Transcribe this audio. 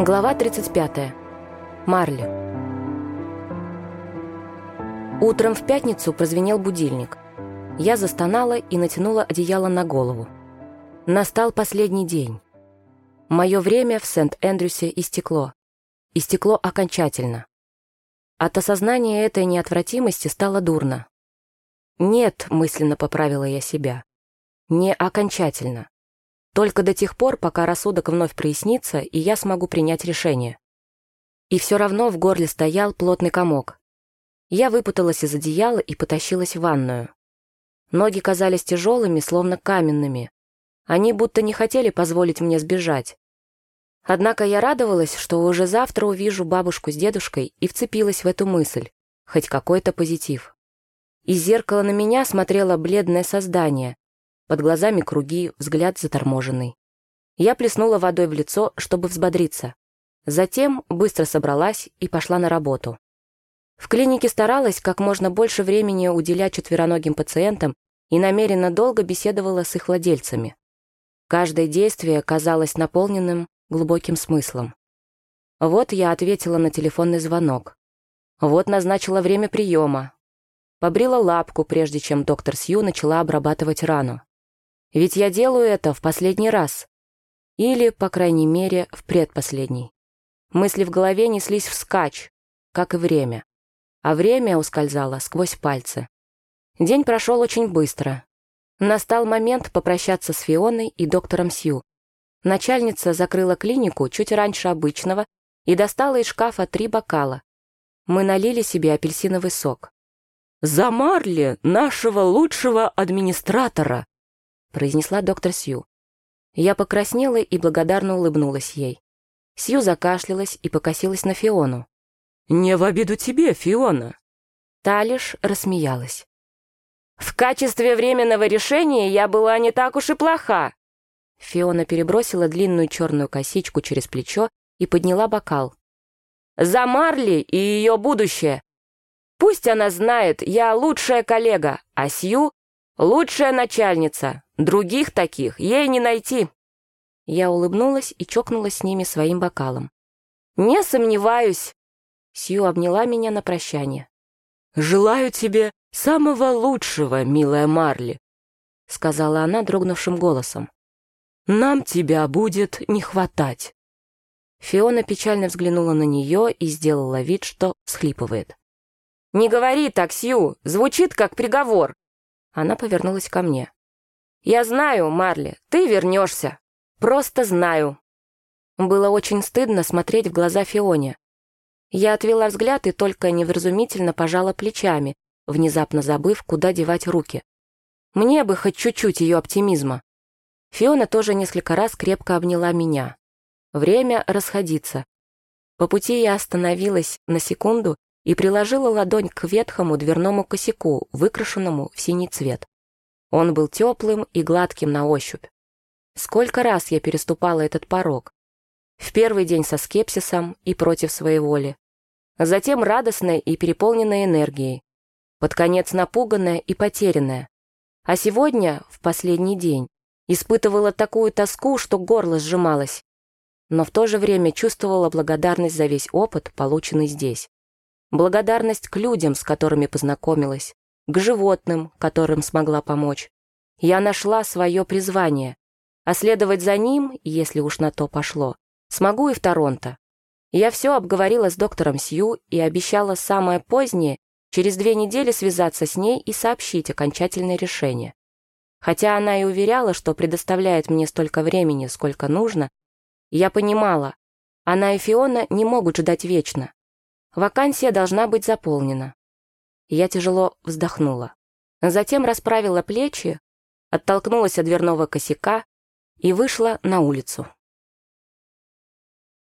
Глава 35. Марли. Утром в пятницу прозвенел будильник. Я застонала и натянула одеяло на голову. Настал последний день. Мое время в Сент-Эндрюсе истекло. Истекло окончательно. От осознания этой неотвратимости стало дурно. «Нет», — мысленно поправила я себя. «Не окончательно. Только до тех пор, пока рассудок вновь прояснится, и я смогу принять решение». И все равно в горле стоял плотный комок. Я выпуталась из одеяла и потащилась в ванную. Ноги казались тяжелыми, словно каменными. Они будто не хотели позволить мне сбежать. Однако я радовалась, что уже завтра увижу бабушку с дедушкой и вцепилась в эту мысль. Хоть какой-то позитив. Из зеркала на меня смотрело бледное создание. Под глазами круги, взгляд заторможенный. Я плеснула водой в лицо, чтобы взбодриться. Затем быстро собралась и пошла на работу. В клинике старалась как можно больше времени уделять четвероногим пациентам и намеренно долго беседовала с их владельцами. Каждое действие казалось наполненным глубоким смыслом. Вот я ответила на телефонный звонок. Вот назначила время приема, Побрила лапку, прежде чем доктор Сью начала обрабатывать рану. Ведь я делаю это в последний раз. Или, по крайней мере, в предпоследний. Мысли в голове неслись вскачь, как и время. А время ускользало сквозь пальцы. День прошел очень быстро. Настал момент попрощаться с Фионой и доктором Сью. Начальница закрыла клинику чуть раньше обычного и достала из шкафа три бокала. Мы налили себе апельсиновый сок. «За Марли, нашего лучшего администратора!» Произнесла доктор Сью. Я покраснела и благодарно улыбнулась ей. Сью закашлялась и покосилась на Фиону. «Не в обиду тебе, Фиона!» Та лишь рассмеялась. «В качестве временного решения я была не так уж и плоха!» Фиона перебросила длинную черную косичку через плечо и подняла бокал. «За Марли и ее будущее! Пусть она знает, я лучшая коллега, а Сью — лучшая начальница. Других таких ей не найти». Я улыбнулась и чокнулась с ними своим бокалом. «Не сомневаюсь». Сью обняла меня на прощание. «Желаю тебе самого лучшего, милая Марли», — сказала она дрогнувшим голосом. «Нам тебя будет не хватать». Фиона печально взглянула на нее и сделала вид, что схлипывает. «Не говори так, Сью, звучит как приговор». Она повернулась ко мне. «Я знаю, Марли, ты вернешься. Просто знаю». Было очень стыдно смотреть в глаза Фионе. Я отвела взгляд и только невразумительно пожала плечами, внезапно забыв, куда девать руки. Мне бы хоть чуть-чуть ее оптимизма. Фиона тоже несколько раз крепко обняла меня. Время расходиться. По пути я остановилась на секунду и приложила ладонь к ветхому дверному косяку, выкрашенному в синий цвет. Он был теплым и гладким на ощупь. Сколько раз я переступала этот порог. В первый день со скепсисом и против своей воли. Затем радостная и переполненная энергией. Под конец напуганная и потерянная. А сегодня, в последний день, испытывала такую тоску, что горло сжималось. Но в то же время чувствовала благодарность за весь опыт, полученный здесь. Благодарность к людям, с которыми познакомилась, к животным, которым смогла помочь. Я нашла свое призвание, а следовать за ним, если уж на то пошло, смогу и в Торонто. Я все обговорила с доктором Сью и обещала самое позднее через две недели связаться с ней и сообщить окончательное решение. Хотя она и уверяла, что предоставляет мне столько времени, сколько нужно, я понимала, она и Фиона не могут ждать вечно. Вакансия должна быть заполнена. Я тяжело вздохнула. Затем расправила плечи, оттолкнулась от дверного косяка и вышла на улицу.